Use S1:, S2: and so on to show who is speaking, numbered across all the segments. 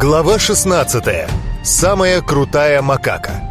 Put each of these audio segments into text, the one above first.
S1: Глава 16. Самая крутая макака.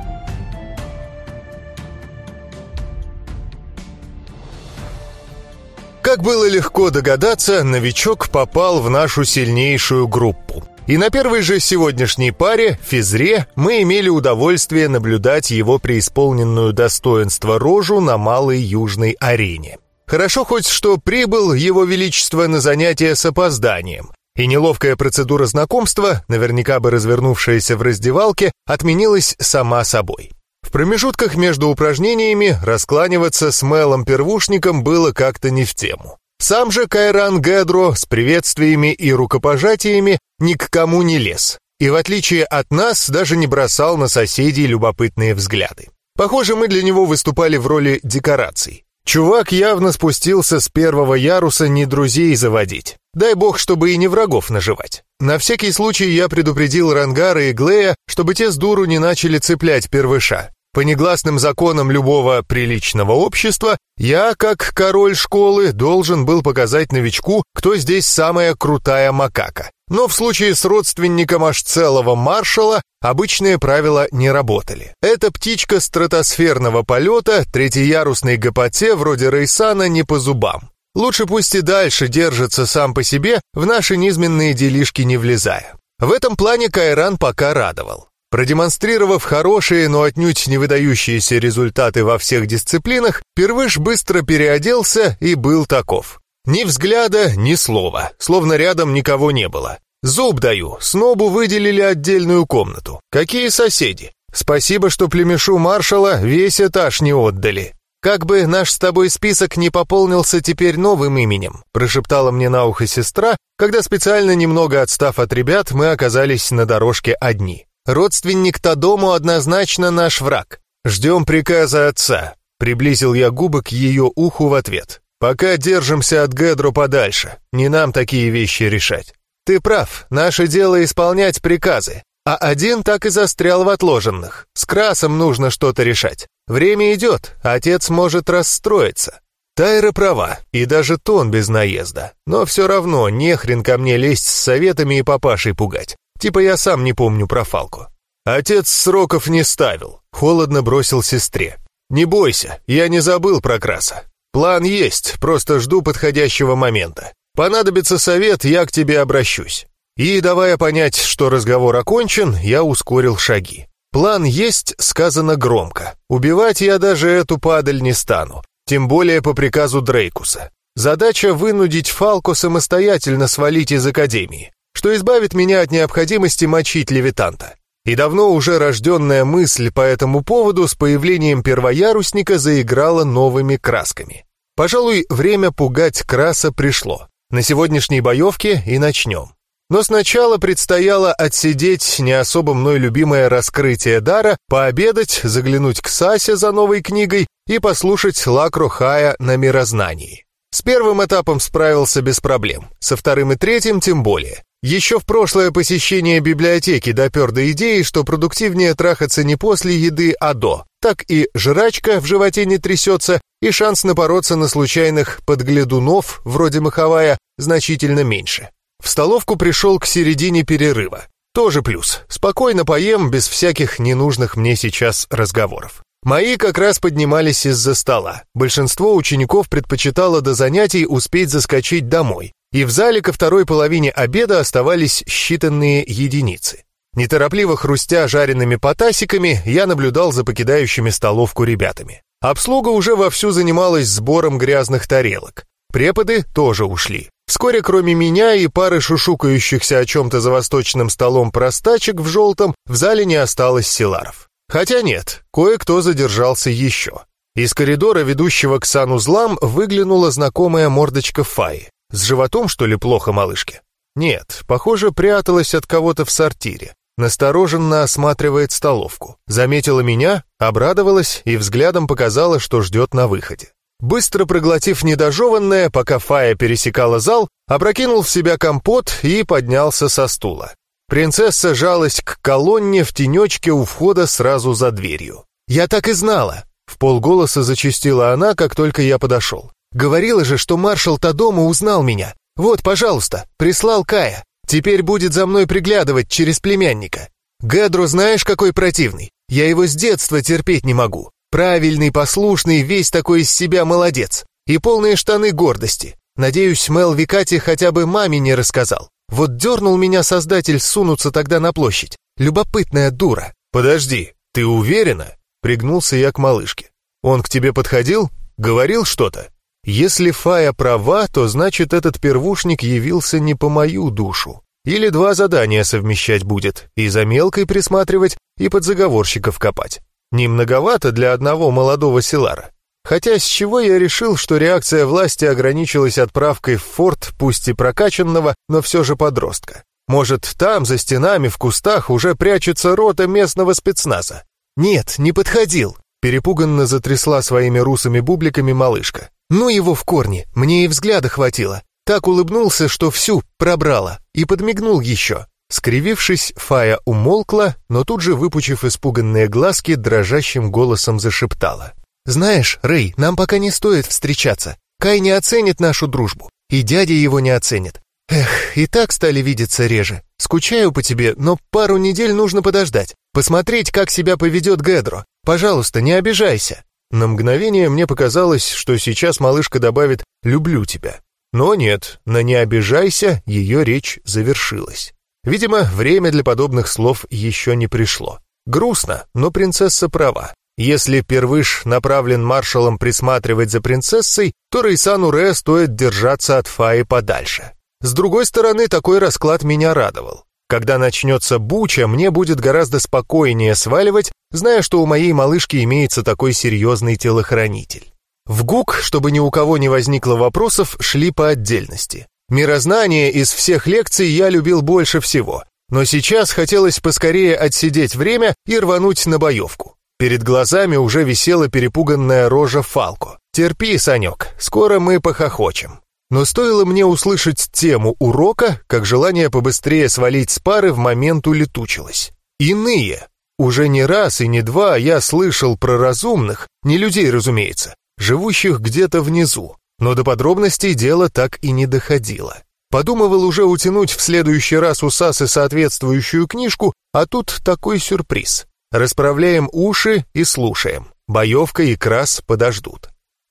S1: Как было легко догадаться, новичок попал в нашу сильнейшую группу. И на первой же сегодняшней паре, физре, мы имели удовольствие наблюдать его преисполненную достоинство рожу на малой южной арене. Хорошо хоть что прибыл его величество на занятие с опозданием, и неловкая процедура знакомства, наверняка бы развернувшаяся в раздевалке, отменилась сама собой. В промежутках между упражнениями раскланиваться с Мелом-первушником было как-то не в тему. Сам же Кайран Гедро с приветствиями и рукопожатиями ни к кому не лез, и в отличие от нас даже не бросал на соседей любопытные взгляды. Похоже, мы для него выступали в роли декораций. Чувак явно спустился с первого яруса не друзей заводить. Дай бог, чтобы и не врагов наживать. На всякий случай я предупредил Рангара и Глея, чтобы те с дуру не начали цеплять первыша. По негласным законам любого приличного общества, я, как король школы, должен был показать новичку, кто здесь самая крутая макака. Но в случае с родственником аж целого маршала обычные правила не работали. Эта птичка стратосферного полета третьеярусной гопоте вроде Рейсана не по зубам. Лучше пусть и дальше держится сам по себе, в наши низменные делишки не влезая. В этом плане Кайран пока радовал. Продемонстрировав хорошие, но отнюдь не выдающиеся результаты во всех дисциплинах, Первыш быстро переоделся и был таков. Ни взгляда, ни слова, словно рядом никого не было. Зуб даю, снобу выделили отдельную комнату. Какие соседи? Спасибо, что племешу маршала весь этаж не отдали. «Как бы наш с тобой список не пополнился теперь новым именем», прошептала мне на ухо сестра, когда специально немного отстав от ребят, мы оказались на дорожке одни. Родственник Тадому однозначно наш враг. Ждем приказа отца. Приблизил я губы к ее уху в ответ. Пока держимся от Гедро подальше. Не нам такие вещи решать. Ты прав, наше дело исполнять приказы. А один так и застрял в отложенных. С Красом нужно что-то решать. Время идет, отец может расстроиться. Тайра права, и даже тон без наезда. Но все равно не хрен ко мне лезть с советами и папашей пугать. Типа я сам не помню про Фалку. Отец сроков не ставил, холодно бросил сестре. Не бойся, я не забыл про Краса. План есть, просто жду подходящего момента. Понадобится совет, я к тебе обращусь. И, давая понять, что разговор окончен, я ускорил шаги. План есть, сказано громко. Убивать я даже эту падаль не стану, тем более по приказу Дрейкуса. Задача вынудить Фалко самостоятельно свалить из Академии что избавит меня от необходимости мочить левитанта. И давно уже рожденная мысль по этому поводу с появлением первоярусника заиграла новыми красками. Пожалуй, время пугать краса пришло. На сегодняшней боевке и начнем. Но сначала предстояло отсидеть не особо мной любимое раскрытие дара, пообедать, заглянуть к Сасе за новой книгой и послушать Лакру Хая на мирознании. С первым этапом справился без проблем, со вторым и третьим тем более. Еще в прошлое посещение библиотеки допер до идеи, что продуктивнее трахаться не после еды, а до. Так и жрачка в животе не трясется, и шанс напороться на случайных подглядунов, вроде маховая, значительно меньше. В столовку пришел к середине перерыва. Тоже плюс. Спокойно поем, без всяких ненужных мне сейчас разговоров. Мои как раз поднимались из-за стола. Большинство учеников предпочитало до занятий успеть заскочить домой, и в зале ко второй половине обеда оставались считанные единицы. Неторопливо хрустя жареными потасиками, я наблюдал за покидающими столовку ребятами. Обслуга уже вовсю занималась сбором грязных тарелок. Преподы тоже ушли. Вскоре, кроме меня и пары шушукающихся о чем-то за восточным столом простачек в желтом, в зале не осталось селаров. Хотя нет, кое-кто задержался еще. Из коридора, ведущего к санузлам, выглянула знакомая мордочка Фаи. С животом, что ли, плохо малышке? Нет, похоже, пряталась от кого-то в сортире. Настороженно осматривает столовку. Заметила меня, обрадовалась и взглядом показала, что ждет на выходе. Быстро проглотив недожеванное, пока Фая пересекала зал, опрокинул в себя компот и поднялся со стула. Принцесса жалась к колонне в тенечке у входа сразу за дверью. «Я так и знала!» — в полголоса зачастила она, как только я подошел. Говорила же, что маршал Тадома узнал меня. Вот, пожалуйста, прислал Кая. Теперь будет за мной приглядывать через племянника. Гедро знаешь, какой противный? Я его с детства терпеть не могу. Правильный, послушный, весь такой из себя молодец. И полные штаны гордости. Надеюсь, Мел Викати хотя бы маме не рассказал. Вот дернул меня создатель сунуться тогда на площадь. Любопытная дура. Подожди, ты уверена? Пригнулся я к малышке. Он к тебе подходил? Говорил что-то? Если Фая права, то значит этот первушник явился не по мою душу. Или два задания совмещать будет, и за мелкой присматривать, и под заговорщиков копать. Не многовато для одного молодого селара. Хотя с чего я решил, что реакция власти ограничилась отправкой в форт, пусть и прокачанного, но все же подростка. Может, там, за стенами, в кустах, уже прячется рота местного спецназа? Нет, не подходил. Перепуганно затрясла своими русыми бубликами малышка. Ну его в корни, мне и взгляда хватило. Так улыбнулся, что всю пробрала, и подмигнул еще. Скривившись, Фая умолкла, но тут же, выпучив испуганные глазки, дрожащим голосом зашептала. «Знаешь, Рэй, нам пока не стоит встречаться. Кай не оценит нашу дружбу, и дядя его не оценит. Эх, и так стали видеться реже. Скучаю по тебе, но пару недель нужно подождать. Посмотреть, как себя поведет Гедро. Пожалуйста, не обижайся». На мгновение мне показалось, что сейчас малышка добавит «люблю тебя». Но нет, на «не обижайся» ее речь завершилась. Видимо, время для подобных слов еще не пришло. Грустно, но принцесса права. Если первыш направлен маршалом присматривать за принцессой, то Рейсану Ре стоит держаться от Фаи подальше. С другой стороны, такой расклад меня радовал. Когда начнется буча, мне будет гораздо спокойнее сваливать, зная, что у моей малышки имеется такой серьезный телохранитель. В ГУК, чтобы ни у кого не возникло вопросов, шли по отдельности. Мирознание из всех лекций я любил больше всего, но сейчас хотелось поскорее отсидеть время и рвануть на боевку. Перед глазами уже висела перепуганная рожа Фалко. «Терпи, Санек, скоро мы похохочем». Но стоило мне услышать тему урока, как желание побыстрее свалить с пары в момент улетучилось. Иные. Уже не раз и не два я слышал про разумных, не людей, разумеется, живущих где-то внизу, но до подробностей дело так и не доходило. Подумывал уже утянуть в следующий раз у Сасы соответствующую книжку, а тут такой сюрприз. Расправляем уши и слушаем. Боевка и крас подождут.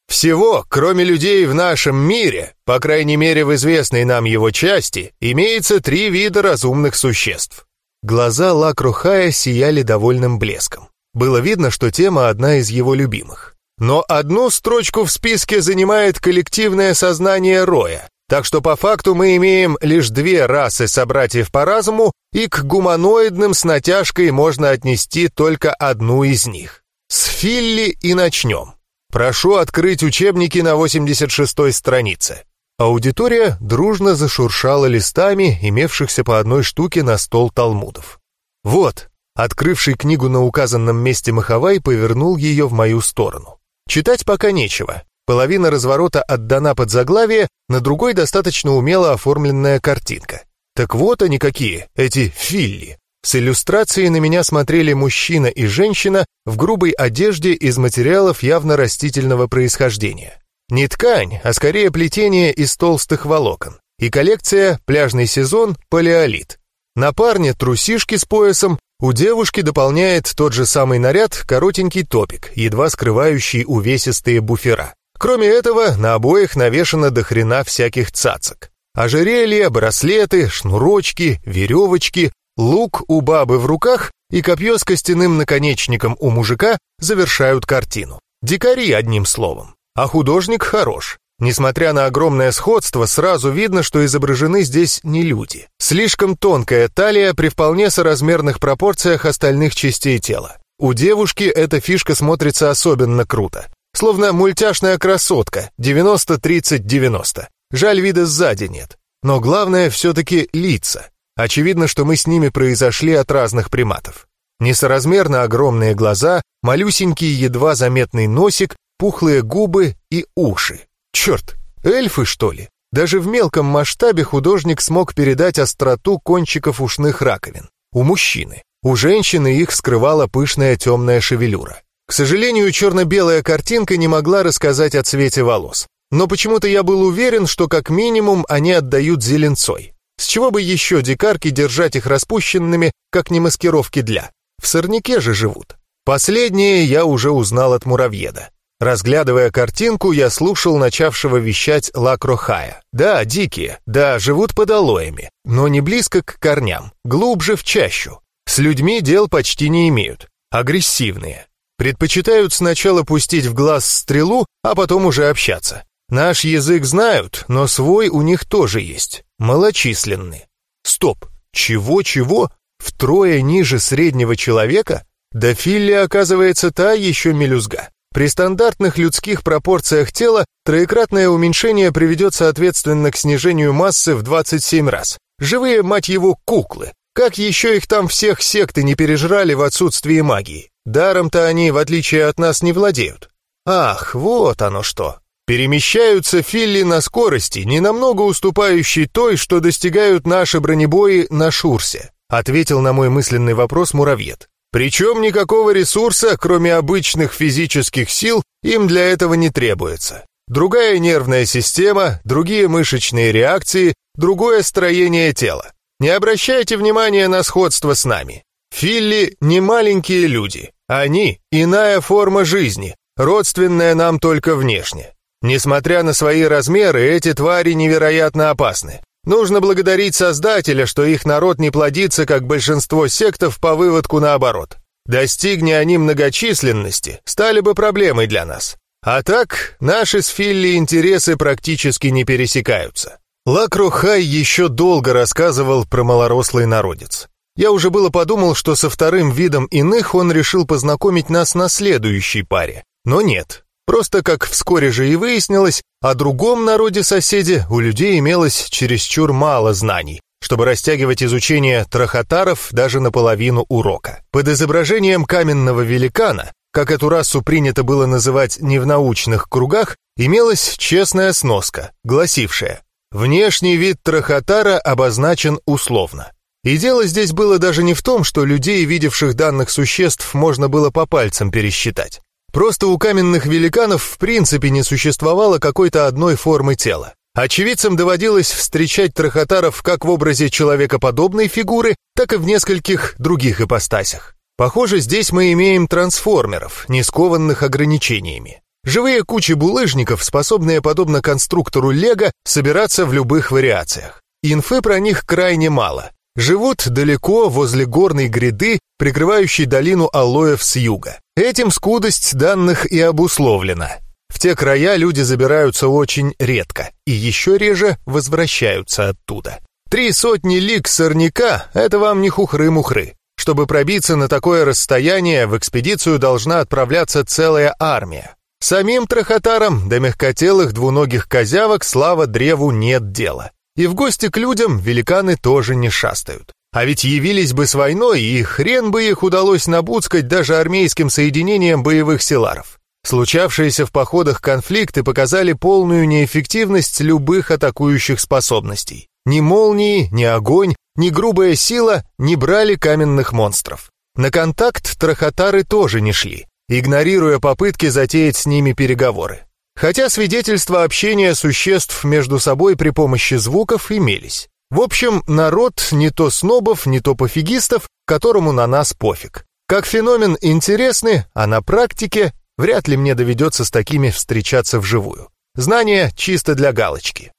S1: Всего, кроме людей в нашем мире, по крайней мере в известной нам его части, имеется три вида разумных существ. Глаза Лакрухая сияли довольным блеском. Было видно, что тема одна из его любимых. Но одну строчку в списке занимает коллективное сознание Роя, так что по факту мы имеем лишь две расы собратьев по разуму, и к гуманоидным с натяжкой можно отнести только одну из них. С Филли и начнем. Прошу открыть учебники на 86-й странице. Аудитория дружно зашуршала листами, имевшихся по одной штуке на стол талмудов. Вот, открывший книгу на указанном месте Махавай повернул ее в мою сторону. Читать пока нечего. Половина разворота отдана под заглавие, на другой достаточно умело оформленная картинка. Так вот они какие, эти филли. С иллюстрацией на меня смотрели мужчина и женщина в грубой одежде из материалов явно растительного происхождения. Не ткань, а скорее плетение из толстых волокон. И коллекция «Пляжный сезон. Палеолит». На парне трусишки с поясом, у девушки дополняет тот же самый наряд коротенький топик, едва скрывающий увесистые буфера. Кроме этого, на обоих навешано до хрена всяких цацок. Ожерелья, браслеты, шнурочки, веревочки, Лук у бабы в руках и копье с костяным наконечником у мужика завершают картину. Дикари, одним словом. А художник хорош. Несмотря на огромное сходство, сразу видно, что изображены здесь не люди. Слишком тонкая талия при вполне соразмерных пропорциях остальных частей тела. У девушки эта фишка смотрится особенно круто. Словно мультяшная красотка, 90-30-90. Жаль, вида сзади нет. Но главное все-таки лица. Очевидно, что мы с ними произошли от разных приматов. Несоразмерно огромные глаза, малюсенький едва заметный носик, пухлые губы и уши. Черт, эльфы, что ли? Даже в мелком масштабе художник смог передать остроту кончиков ушных раковин. У мужчины. У женщины их скрывала пышная темная шевелюра. К сожалению, черно-белая картинка не могла рассказать о цвете волос. Но почему-то я был уверен, что как минимум они отдают зеленцой. С чего бы еще дикарки держать их распущенными, как не маскировки для? В сорняке же живут. Последнее я уже узнал от муравьеда. Разглядывая картинку, я слушал начавшего вещать Лакрохая. Да, дикие, да, живут под алоями, но не близко к корням, глубже в чащу. С людьми дел почти не имеют. Агрессивные. Предпочитают сначала пустить в глаз стрелу, а потом уже общаться. Наш язык знают, но свой у них тоже есть. Малочисленны. Стоп, чего-чего? Втрое ниже среднего человека? Да Филли, оказывается, та еще мелюзга. При стандартных людских пропорциях тела троекратное уменьшение приведет соответственно к снижению массы в 27 раз. Живые, мать его, куклы. Как еще их там всех секты не пережрали в отсутствии магии? Даром-то они, в отличие от нас, не владеют. Ах, вот оно что. Перемещаются Филли на скорости, не намного уступающей той, что достигают наши бронебои на Шурсе, ответил на мой мысленный вопрос муравьед. Причем никакого ресурса, кроме обычных физических сил, им для этого не требуется. Другая нервная система, другие мышечные реакции, другое строение тела. Не обращайте внимания на сходство с нами. Филли не маленькие люди. Они — иная форма жизни, родственная нам только внешне. Несмотря на свои размеры, эти твари невероятно опасны. Нужно благодарить Создателя, что их народ не плодится, как большинство сектов, по выводку наоборот. Достигни они многочисленности, стали бы проблемой для нас. А так, наши с Филли интересы практически не пересекаются. Лакрухай еще долго рассказывал про малорослый народец. Я уже было подумал, что со вторым видом иных он решил познакомить нас на следующей паре. Но нет, Просто, как вскоре же и выяснилось, о другом народе-соседе у людей имелось чересчур мало знаний, чтобы растягивать изучение трахотаров даже наполовину урока. Под изображением каменного великана, как эту расу принято было называть не в научных кругах, имелась честная сноска, гласившая «Внешний вид трахотара обозначен условно». И дело здесь было даже не в том, что людей, видевших данных существ, можно было по пальцам пересчитать. Просто у каменных великанов в принципе не существовало какой-то одной формы тела. Очевидцам доводилось встречать трахотаров как в образе человекоподобной фигуры, так и в нескольких других ипостасях. Похоже, здесь мы имеем трансформеров, не скованных ограничениями. Живые кучи булыжников, способные, подобно конструктору Лего, собираться в любых вариациях. Инфы про них крайне мало. Живут далеко возле горной гряды, прикрывающей долину алоев с юга. Этим скудость данных и обусловлена. В те края люди забираются очень редко и еще реже возвращаются оттуда. Три сотни лиг сорняка — это вам не хухры-мухры. Чтобы пробиться на такое расстояние, в экспедицию должна отправляться целая армия. Самим трахотарам до мягкотелых двуногих козявок слава древу нет дела. И в гости к людям великаны тоже не шастают. А ведь явились бы с войной, и хрен бы их удалось набуцкать даже армейским соединением боевых силаров. Случавшиеся в походах конфликты показали полную неэффективность любых атакующих способностей. Ни молнии, ни огонь, ни грубая сила не брали каменных монстров. На контакт трахотары тоже не шли, игнорируя попытки затеять с ними переговоры. Хотя свидетельства общения существ между собой при помощи звуков имелись. В общем, народ не то снобов, не то пофигистов, которому на нас пофиг. Как феномен интересный, а на практике вряд ли мне доведется с такими встречаться вживую. Знания чисто для галочки.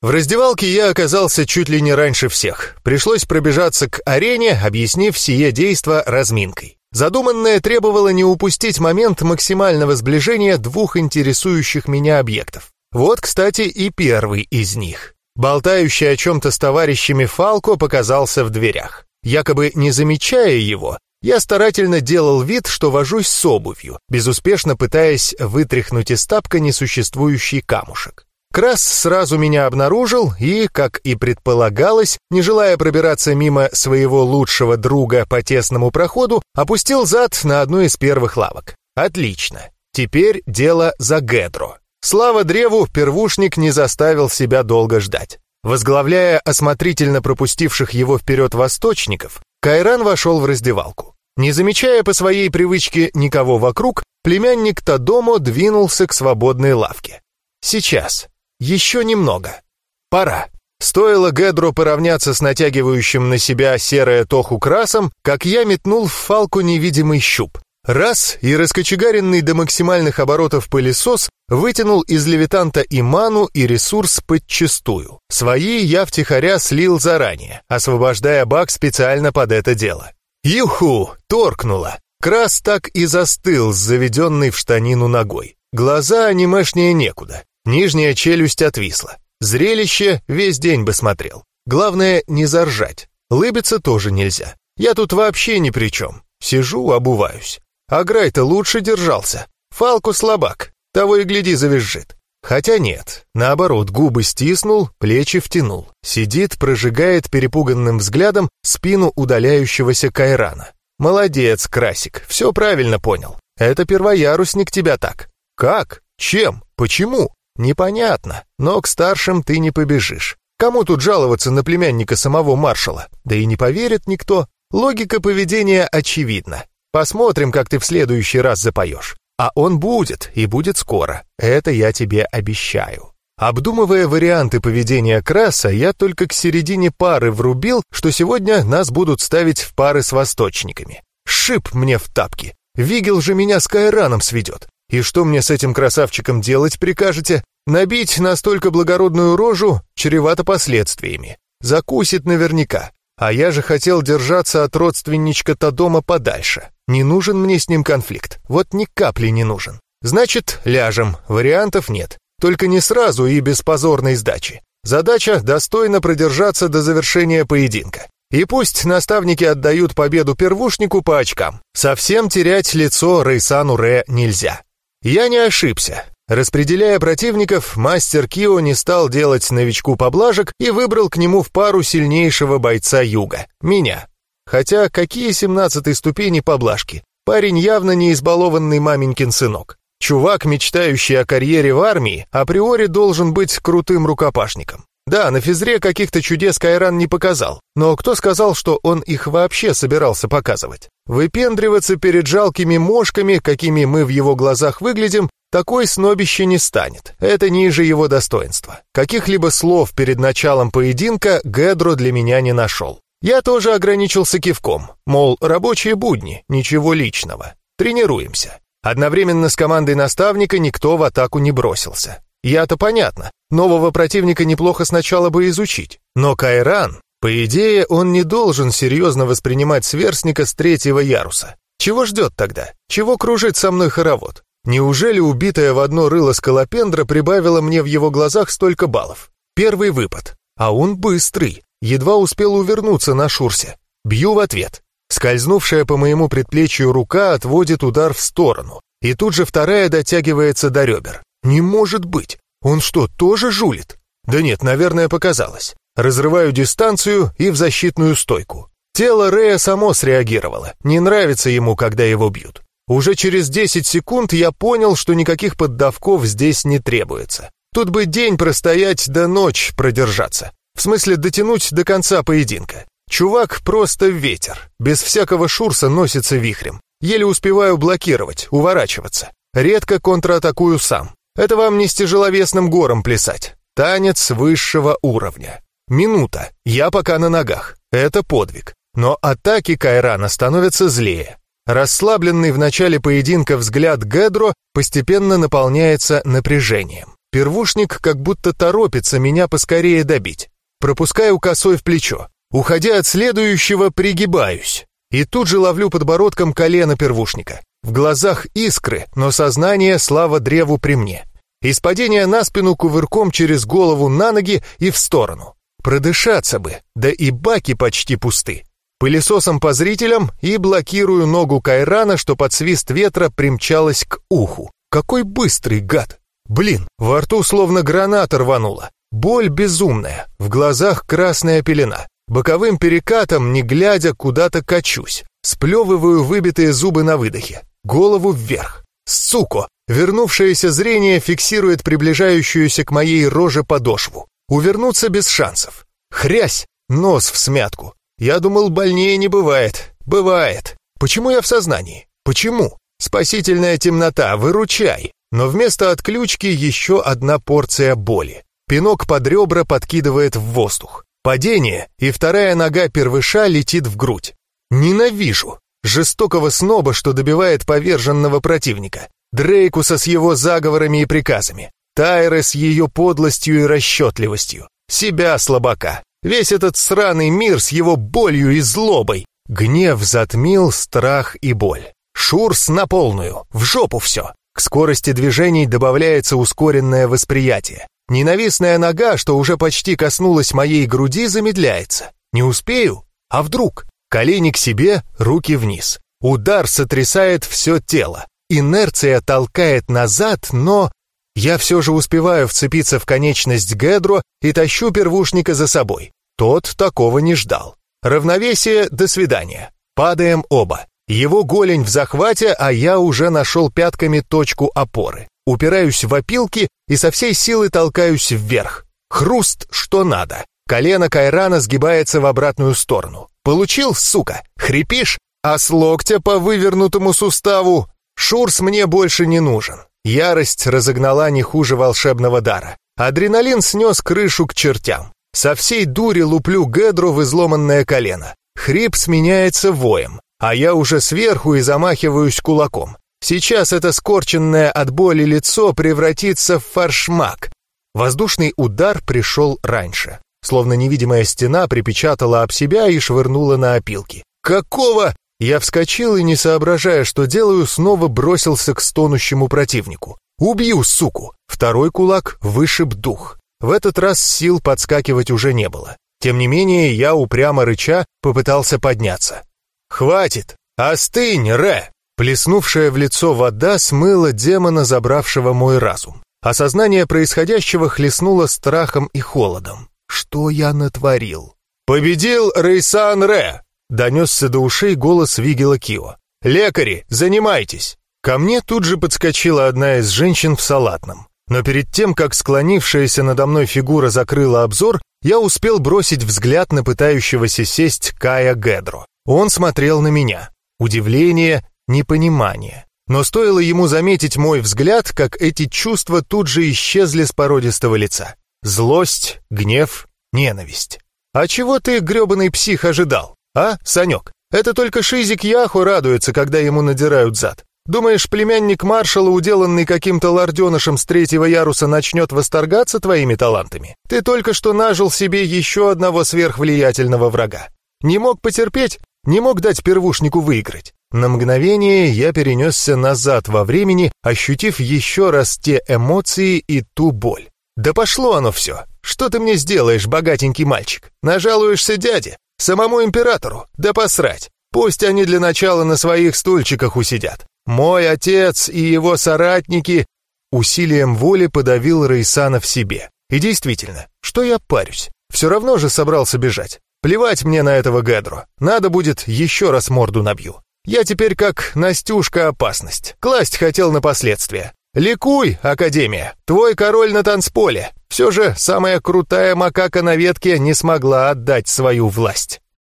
S1: В раздевалке я оказался чуть ли не раньше всех. Пришлось пробежаться к арене, объяснив сие действо разминкой. Задуманное требовало не упустить момент максимального сближения двух интересующих меня объектов. Вот, кстати, и первый из них. Болтающий о чем-то с товарищами Фалко показался в дверях. Якобы не замечая его, я старательно делал вид, что вожусь с обувью, безуспешно пытаясь вытряхнуть из тапка несуществующий камушек. Крас сразу меня обнаружил и, как и предполагалось, не желая пробираться мимо своего лучшего друга по тесному проходу, опустил зад на одну из первых лавок. Отлично. Теперь дело за Гедро. Слава древу, первушник не заставил себя долго ждать. Возглавляя осмотрительно пропустивших его вперед восточников, Кайран вошел в раздевалку. Не замечая по своей привычке никого вокруг, племянник Тадомо двинулся к свободной лавке. Сейчас. Еще немного. Пора. Стоило Гедро поравняться с натягивающим на себя серое тоху красом, как я метнул в фалку невидимый щуп. Раз, и раскочегаренный до максимальных оборотов пылесос вытянул из левитанта и ману, и ресурс подчистую. Свои я втихаря слил заранее, освобождая бак специально под это дело. Юху! Торкнуло! Крас так и застыл с заведенной в штанину ногой. Глаза анимешнее некуда. Нижняя челюсть отвисла. Зрелище весь день бы смотрел. Главное, не заржать. Лыбиться тоже нельзя. Я тут вообще ни при чем. Сижу, обуваюсь. А Грай-то лучше держался. Фалку слабак, того и гляди завизжит. Хотя нет, наоборот, губы стиснул, плечи втянул. Сидит, прожигает перепуганным взглядом спину удаляющегося Кайрана. Молодец, Красик, все правильно понял. Это первоярусник тебя так. Как? Чем? Почему? Непонятно, но к старшим ты не побежишь. Кому тут жаловаться на племянника самого маршала? Да и не поверит никто. Логика поведения очевидна. Посмотрим, как ты в следующий раз запоешь. А он будет, и будет скоро. Это я тебе обещаю. Обдумывая варианты поведения Краса, я только к середине пары врубил, что сегодня нас будут ставить в пары с восточниками. Шип мне в тапки. Вигел же меня с Кайраном сведет. И что мне с этим красавчиком делать прикажете? Набить настолько благородную рожу чревато последствиями. Закусит наверняка. А я же хотел держаться от родственничка-то дома подальше. Не нужен мне с ним конфликт. Вот ни капли не нужен. Значит, ляжем. Вариантов нет. Только не сразу и без позорной сдачи. Задача — достойно продержаться до завершения поединка. И пусть наставники отдают победу первушнику по очкам. Совсем терять лицо Рейсану Ре нельзя. Я не ошибся. Распределяя противников, мастер Кио не стал делать новичку поблажек и выбрал к нему в пару сильнейшего бойца юга — меня. Хотя какие семнадцатой ступени поблажки? Парень явно не избалованный маменькин сынок. Чувак, мечтающий о карьере в армии, априори должен быть крутым рукопашником. Да, на физре каких-то чудес Кайран не показал, но кто сказал, что он их вообще собирался показывать? Выпендриваться перед жалкими мошками, какими мы в его глазах выглядим, такой снобище не станет, это ниже его достоинства. Каких-либо слов перед началом поединка Гедро для меня не нашел. Я тоже ограничился кивком, мол, рабочие будни, ничего личного. Тренируемся. Одновременно с командой наставника никто в атаку не бросился. Я-то понятно, нового противника неплохо сначала бы изучить. Но Кайран, по идее, он не должен серьезно воспринимать сверстника с третьего яруса. Чего ждет тогда? Чего кружит со мной хоровод? Неужели убитая в одно рыло скалопендра прибавила мне в его глазах столько баллов? Первый выпад. А он быстрый. Едва успел увернуться на шурсе. Бью в ответ. Скользнувшая по моему предплечью рука отводит удар в сторону. И тут же вторая дотягивается до ребер. Не может быть. Он что, тоже жулит? Да нет, наверное, показалось. Разрываю дистанцию и в защитную стойку. Тело Рея само среагировало. Не нравится ему, когда его бьют. Уже через 10 секунд я понял, что никаких поддавков здесь не требуется. Тут бы день простоять до ночь продержаться. В смысле дотянуть до конца поединка. Чувак просто ветер. Без всякого шурса носится вихрем. Еле успеваю блокировать, уворачиваться. Редко контратакую сам. Это вам не с тяжеловесным гором плясать. Танец высшего уровня. Минута. Я пока на ногах. Это подвиг. Но атаки Кайрана становятся злее. Расслабленный в начале поединка взгляд Гедро постепенно наполняется напряжением. Первушник как будто торопится меня поскорее добить. Пропускаю косой в плечо. Уходя от следующего, пригибаюсь. И тут же ловлю подбородком колено первушника. В глазах искры, но сознание слава древу при мне. Из падения на спину кувырком через голову на ноги и в сторону. Продышаться бы, да и баки почти пусты. Пылесосом по зрителям и блокирую ногу Кайрана, что под свист ветра примчалась к уху. Какой быстрый гад! Блин, во рту словно граната рванула. Боль безумная, в глазах красная пелена. Боковым перекатом, не глядя, куда-то качусь. Сплевываю выбитые зубы на выдохе. Голову вверх. Суко! Вернувшееся зрение фиксирует приближающуюся к моей роже подошву. Увернуться без шансов. Хрясь! Нос в смятку. Я думал, больнее не бывает. Бывает. Почему я в сознании? Почему? Спасительная темнота, выручай. Но вместо отключки еще одна порция боли. Пинок под ребра подкидывает в воздух. Падение, и вторая нога первыша летит в грудь. Ненавижу. Жестокого сноба, что добивает поверженного противника. Дрейкуса с его заговорами и приказами. Тайры с ее подлостью и расчетливостью. Себя слабака. Весь этот сраный мир с его болью и злобой. Гнев затмил страх и боль. Шурс на полную, в жопу все. К скорости движений добавляется ускоренное восприятие. Ненавистная нога, что уже почти коснулась моей груди, замедляется. Не успею? А вдруг? Колени к себе, руки вниз. Удар сотрясает все тело. Инерция толкает назад, но... Я все же успеваю вцепиться в конечность Гедро и тащу первушника за собой. Тот такого не ждал. Равновесие, до свидания. Падаем оба. Его голень в захвате, а я уже нашел пятками точку опоры. Упираюсь в опилки и со всей силы толкаюсь вверх. Хруст, что надо. Колено Кайрана сгибается в обратную сторону. Получил, сука? Хрипишь? А с локтя по вывернутому суставу? Шурс мне больше не нужен. Ярость разогнала не хуже волшебного дара. Адреналин снес крышу к чертям. Со всей дури луплю Гедру в изломанное колено. Хрип сменяется воем, а я уже сверху и замахиваюсь кулаком. Сейчас это скорченное от боли лицо превратится в фаршмак. Воздушный удар пришел раньше. Словно невидимая стена припечатала об себя и швырнула на опилки. «Какого?» Я вскочил и, не соображая, что делаю, снова бросился к стонущему противнику. «Убью, суку!» Второй кулак вышиб дух. В этот раз сил подскакивать уже не было. Тем не менее, я, упрямо рыча, попытался подняться. «Хватит! Остынь, Ре!» Плеснувшая в лицо вода смыла демона, забравшего мой разум. Осознание происходящего хлестнуло страхом и холодом. Что я натворил? «Победил Рейсан Ре!» — донесся до ушей голос Вигела Кио. «Лекари, занимайтесь!» Ко мне тут же подскочила одна из женщин в салатном. Но перед тем, как склонившаяся надо мной фигура закрыла обзор, я успел бросить взгляд на пытающегося сесть Кая Гедро. Он смотрел на меня. Удивление, непонимание. Но стоило ему заметить мой взгляд, как эти чувства тут же исчезли с породистого лица. Злость, гнев, ненависть. А чего ты, гребаный псих, ожидал? А, Санек? Это только Шизик Яху радуется, когда ему надирают зад. Думаешь, племянник маршала, уделанный каким-то лорденышем с третьего яруса, начнет восторгаться твоими талантами? Ты только что нажил себе еще одного сверхвлиятельного врага. Не мог потерпеть? Не мог дать первушнику выиграть? На мгновение я перенесся назад во времени, ощутив еще раз те эмоции и ту боль. «Да пошло оно все! Что ты мне сделаешь, богатенький мальчик? Нажалуешься дяде? Самому императору? Да посрать! Пусть они для начала на своих стульчиках усидят. Мой отец и его соратники...» Усилием воли подавил Рейсана в себе. И действительно, что я парюсь? Все равно же собрался бежать. Плевать мне на этого Гедро. Надо будет, еще раз морду набью. Я теперь как Настюшка опасность. Класть хотел на последствия. «Ликуй, Академия! Твой король на танцполе!» Все же самая крутая макака на ветке не смогла отдать свою власть.